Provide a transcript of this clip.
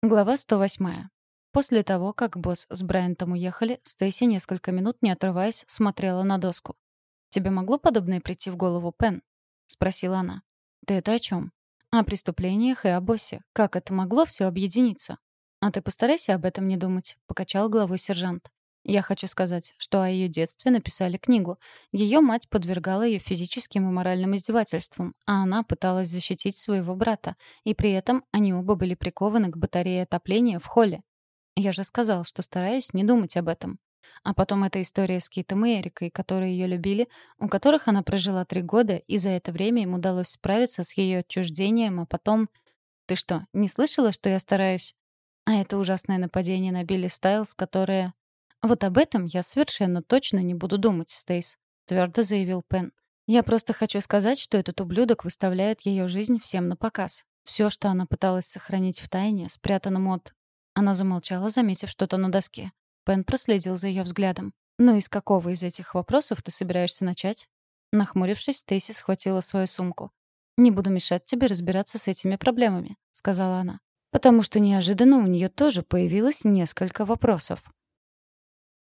Глава 108. После того, как босс с Брайантом уехали, Стейси несколько минут, не отрываясь, смотрела на доску. «Тебе могло подобное прийти в голову, Пен?» — спросила она. «Ты это о чем? «О преступлениях и о боссе. Как это могло все объединиться?» «А ты постарайся об этом не думать», — покачал головой сержант. Я хочу сказать, что о ее детстве написали книгу. Ее мать подвергала ее физическим и моральным издевательствам, а она пыталась защитить своего брата, и при этом они оба были прикованы к батарее отопления в холле. Я же сказал, что стараюсь не думать об этом. А потом эта история с Китом и Эрикой, которые ее любили, у которых она прожила три года, и за это время им удалось справиться с ее отчуждением, а потом... Ты что, не слышала, что я стараюсь? А это ужасное нападение на Билли Стайлз, которое «Вот об этом я совершенно точно не буду думать, Стейс», — твердо заявил Пен. «Я просто хочу сказать, что этот ублюдок выставляет ее жизнь всем на показ. Все, что она пыталась сохранить в тайне, спрятанном от...» Она замолчала, заметив что-то на доске. Пен проследил за ее взглядом. «Ну и с какого из этих вопросов ты собираешься начать?» Нахмурившись, Стейси схватила свою сумку. «Не буду мешать тебе разбираться с этими проблемами», — сказала она. «Потому что неожиданно у нее тоже появилось несколько вопросов».